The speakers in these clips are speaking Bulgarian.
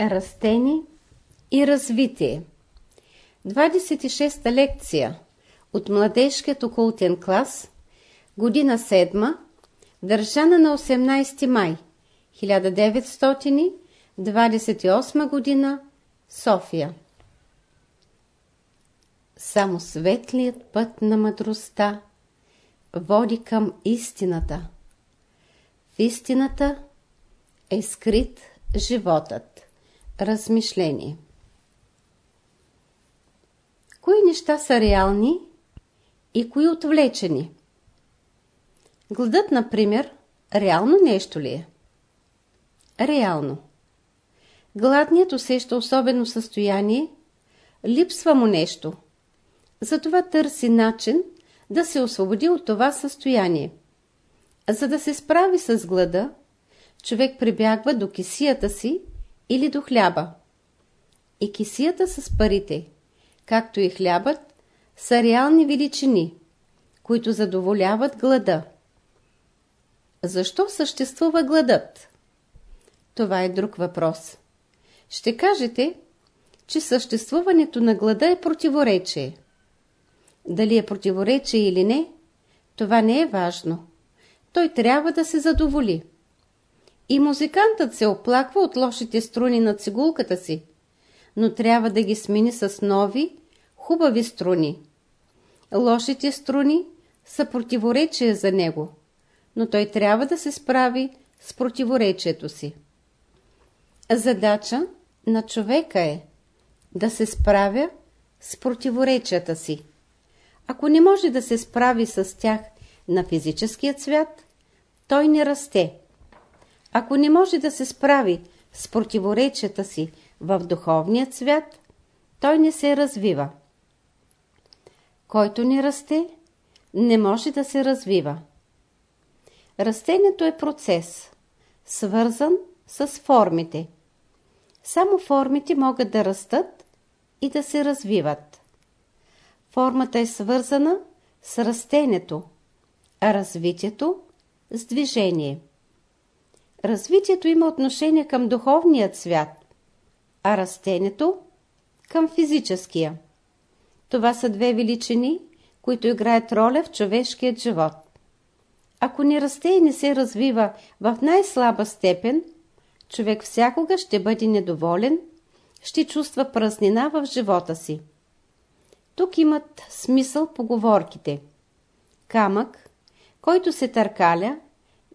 Растени и развитие 26-та лекция от младежкият окултен клас, година 7, държана на 18 май 1928 година, София. Само светлият път на мъдростта води към истината. В истината е скрит животът. Размишление Кои неща са реални и кои отвлечени? Гладът, например, реално нещо ли е? Реално. Гладният усеща особено състояние, липсва му нещо. Затова търси начин да се освободи от това състояние. За да се справи с глада, човек прибягва до кисията си или до хляба. И кисията с парите, както и хлябът, са реални величини, които задоволяват глада. Защо съществува гладът? Това е друг въпрос. Ще кажете, че съществуването на глада е противоречие. Дали е противоречие или не, това не е важно. Той трябва да се задоволи. И музикантът се оплаква от лошите струни на цигулката си, но трябва да ги смени с нови, хубави струни. Лошите струни са противоречие за него, но той трябва да се справи с противоречието си. Задача на човека е да се справя с противоречията си. Ако не може да се справи с тях на физическия свят, той не расте. Ако не може да се справи с противоречията си в духовния свят, той не се развива. Който не расте, не може да се развива. Растението е процес, свързан с формите. Само формите могат да растат и да се развиват. Формата е свързана с растението, а развитието с движение. Развитието има отношение към духовният свят, а растението към физическия. Това са две величини, които играят роля в човешкият живот. Ако не расте и не се развива в най-слаба степен, човек всякога ще бъде недоволен, ще чувства празнина в живота си. Тук имат смисъл поговорките. Камък, който се търкаля,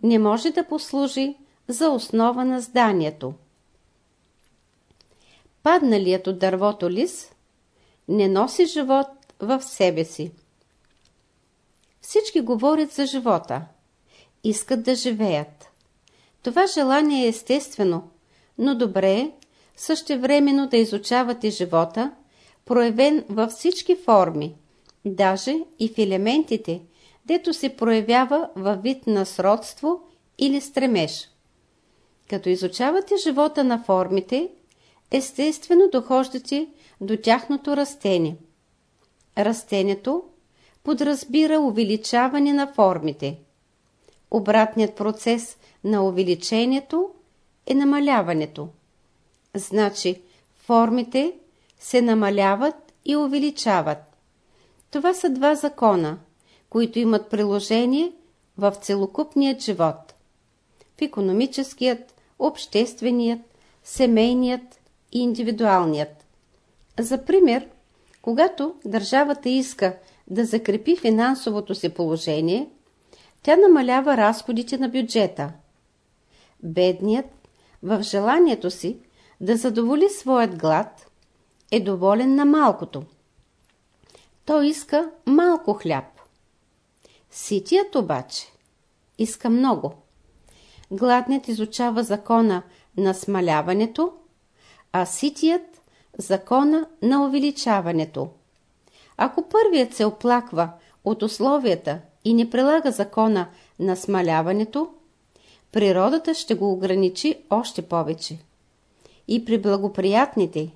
не може да послужи за основа на зданието. Падналият от дървото лис не носи живот в себе си. Всички говорят за живота. Искат да живеят. Това желание е естествено, но добре е същевременно да изучавате живота, проявен във всички форми, даже и в елементите, дето се проявява във вид на сродство или стремеж. Като изучавате живота на формите, естествено дохождате до тяхното растение. Растението подразбира увеличаване на формите. Обратният процес на увеличението е намаляването. Значи формите се намаляват и увеличават. Това са два закона, които имат приложение в целокупният живот. В економическият, общественият, семейният и индивидуалният. За пример, когато държавата иска да закрепи финансовото си положение, тя намалява разходите на бюджета. Бедният в желанието си да задоволи своят глад е доволен на малкото. Той иска малко хляб. Ситият обаче иска много. Гладният изучава закона на смаляването, а ситият закона на увеличаването. Ако първият се оплаква от условията и не прилага закона на смаляването, природата ще го ограничи още повече. И при благоприятните,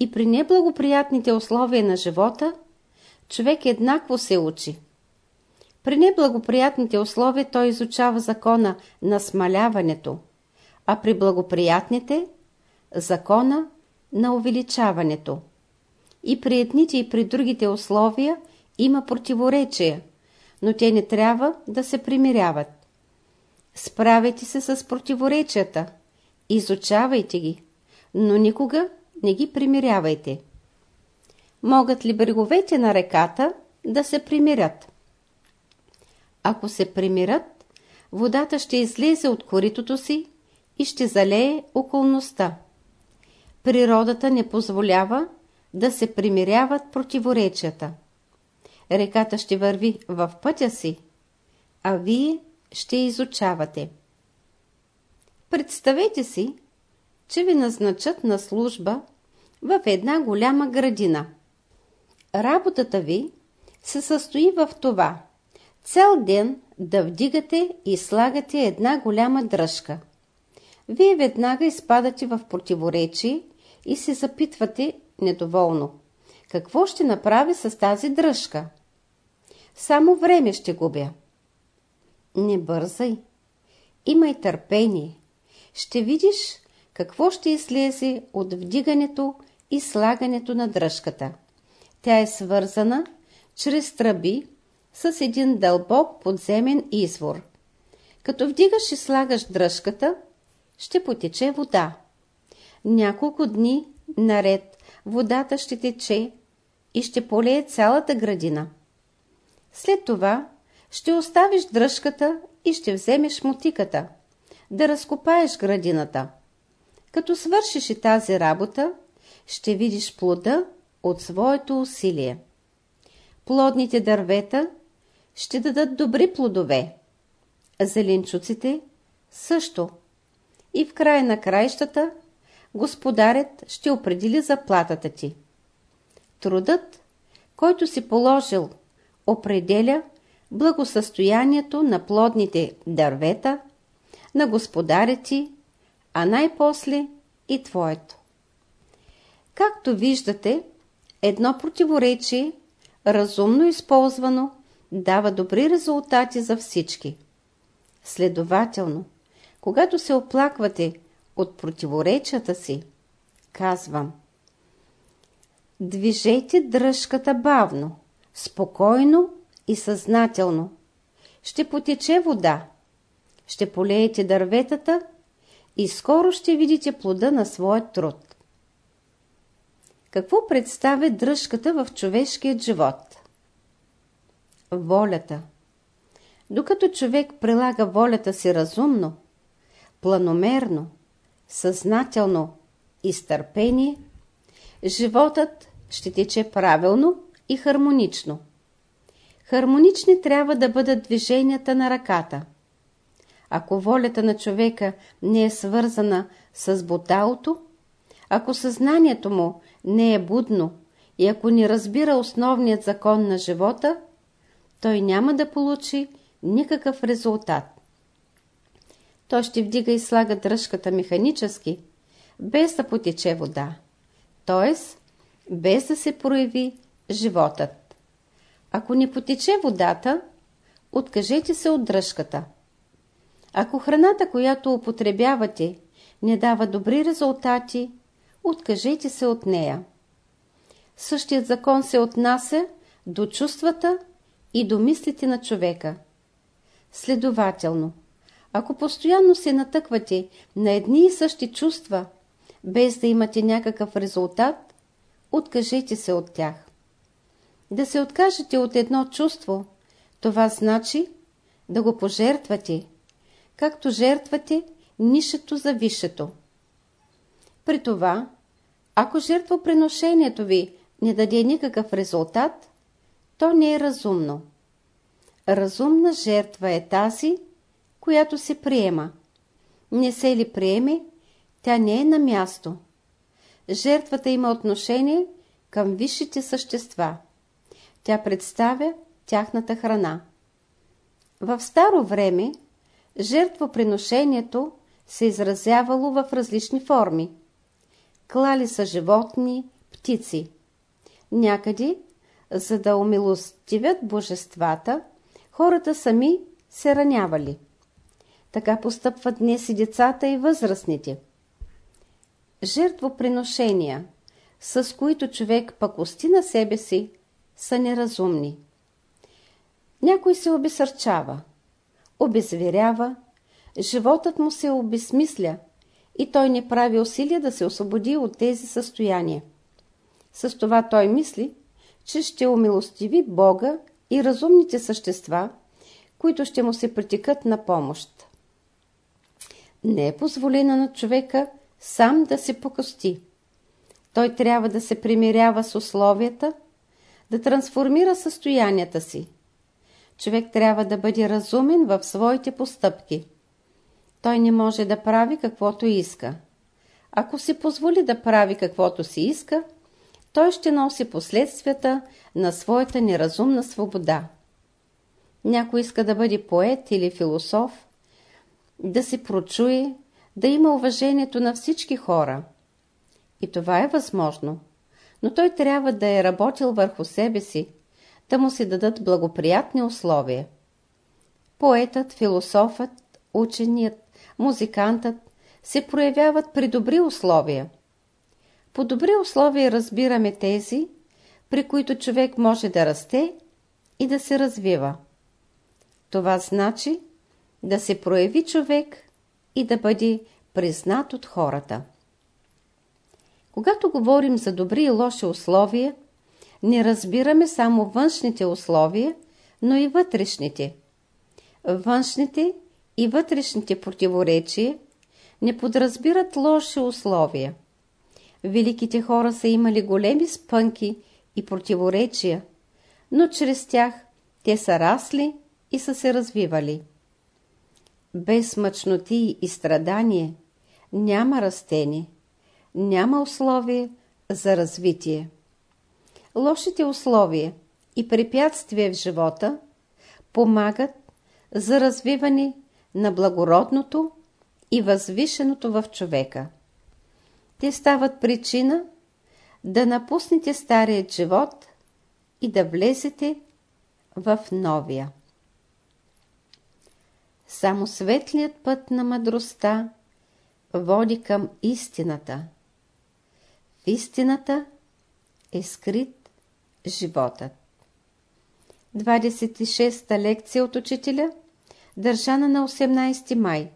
и при неблагоприятните условия на живота, човек еднакво се учи. При неблагоприятните условия той изучава закона на смаляването, а при благоприятните закона на увеличаването. И при едните и при другите условия има противоречия, но те не трябва да се примиряват. Справете се с противоречията, изучавайте ги, но никога не ги примирявайте. Могат ли бреговете на реката да се примирят? Ако се примирят, водата ще излезе от коритото си и ще залее околността. Природата не позволява да се примиряват противоречията. Реката ще върви в пътя си, а вие ще изучавате. Представете си, че ви назначат на служба в една голяма градина. Работата ви се състои в това цял ден да вдигате и слагате една голяма дръжка. Вие веднага изпадате в противоречие и се запитвате недоволно. Какво ще направи с тази дръжка? Само време ще губя. Не бързай. Имай търпение. Ще видиш какво ще излезе от вдигането и слагането на дръжката. Тя е свързана чрез тръби с един дълбок подземен извор. Като вдигаш и слагаш дръжката, ще потече вода. Няколко дни наред водата ще тече и ще полее цялата градина. След това ще оставиш дръжката и ще вземеш мотиката, да разкопаеш градината. Като свършиш и тази работа, ще видиш плода от своето усилие. Плодните дървета ще дадат добри плодове, зеленчуците също. И в края на краищата господарят ще определи заплатата ти. Трудът, който си положил, определя благосъстоянието на плодните дървета, на господаря ти, а най-после и твоето. Както виждате, едно противоречие, разумно използвано, дава добри резултати за всички. Следователно, когато се оплаквате от противоречията си, казвам Движете дръжката бавно, спокойно и съзнателно. Ще потече вода, ще полеете дърветата и скоро ще видите плода на своя труд. Какво представя дръжката в човешкият живот? Волята. Докато човек прилага волята си разумно, планомерно, съзнателно и с търпение, животът ще тече правилно и хармонично. Хармонични трябва да бъдат движенията на ръката. Ако волята на човека не е свързана с буталото, ако съзнанието му не е будно и ако не разбира основният закон на живота, той няма да получи никакъв резултат. Той ще вдига и слага дръжката механически, без да потече вода, т.е. без да се прояви животът. Ако не потече водата, откажете се от дръжката. Ако храната, която употребявате, не дава добри резултати, откажете се от нея. Същият закон се отнася до чувствата и до мислите на човека. Следователно, ако постоянно се натъквате на едни и същи чувства, без да имате някакъв резултат, откажете се от тях. Да се откажете от едно чувство, това значи да го пожертвате, както жертвате нишето за висшето. При това, ако жертвоприношението ви не даде никакъв резултат, то не е разумно. Разумна жертва е тази, която се приема. Не се ли приеме, тя не е на място. Жертвата има отношение към висшите същества. Тя представя тяхната храна. В старо време жертвоприношението се изразявало в различни форми. Клали са животни, птици. Някъде, за да умилостивят божествата, хората сами се ранявали. Така постъпват днес и децата и възрастните. жертвоприношения, с които човек пакости на себе си, са неразумни. Някой се обесърчава, обезверява, животът му се обезмисля и той не прави усилия да се освободи от тези състояния. С това той мисли, че ще умилостиви Бога и разумните същества, които ще му се притекат на помощ. Не е позволено на човека сам да се покости. Той трябва да се примирява с условията, да трансформира състоянията си. Човек трябва да бъде разумен в своите постъпки. Той не може да прави каквото иска. Ако си позволи да прави каквото си иска, той ще носи последствията на своята неразумна свобода. Някой иска да бъде поет или философ, да се прочуе, да има уважението на всички хора. И това е възможно, но той трябва да е работил върху себе си, да му се дадат благоприятни условия. Поетът, философът, ученият, музикантът се проявяват при добри условия. По добри условия разбираме тези, при които човек може да расте и да се развива. Това значи да се прояви човек и да бъде признат от хората. Когато говорим за добри и лоши условия, не разбираме само външните условия, но и вътрешните. Външните и вътрешните противоречия не подразбират лоши условия. Великите хора са имали големи спънки и противоречия, но чрез тях те са расли и са се развивали. Без мъчноти и страдание няма растение, няма условие за развитие. Лошите условия и препятствия в живота помагат за развиване на благородното и възвишеното в човека. Те стават причина да напуснете старият живот и да влезете в новия. Само светлият път на мъдростта води към истината. В истината е скрит животът. 26-та лекция от учителя, държана на 18 май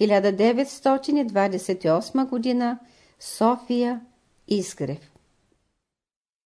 1928 г. София Изгрев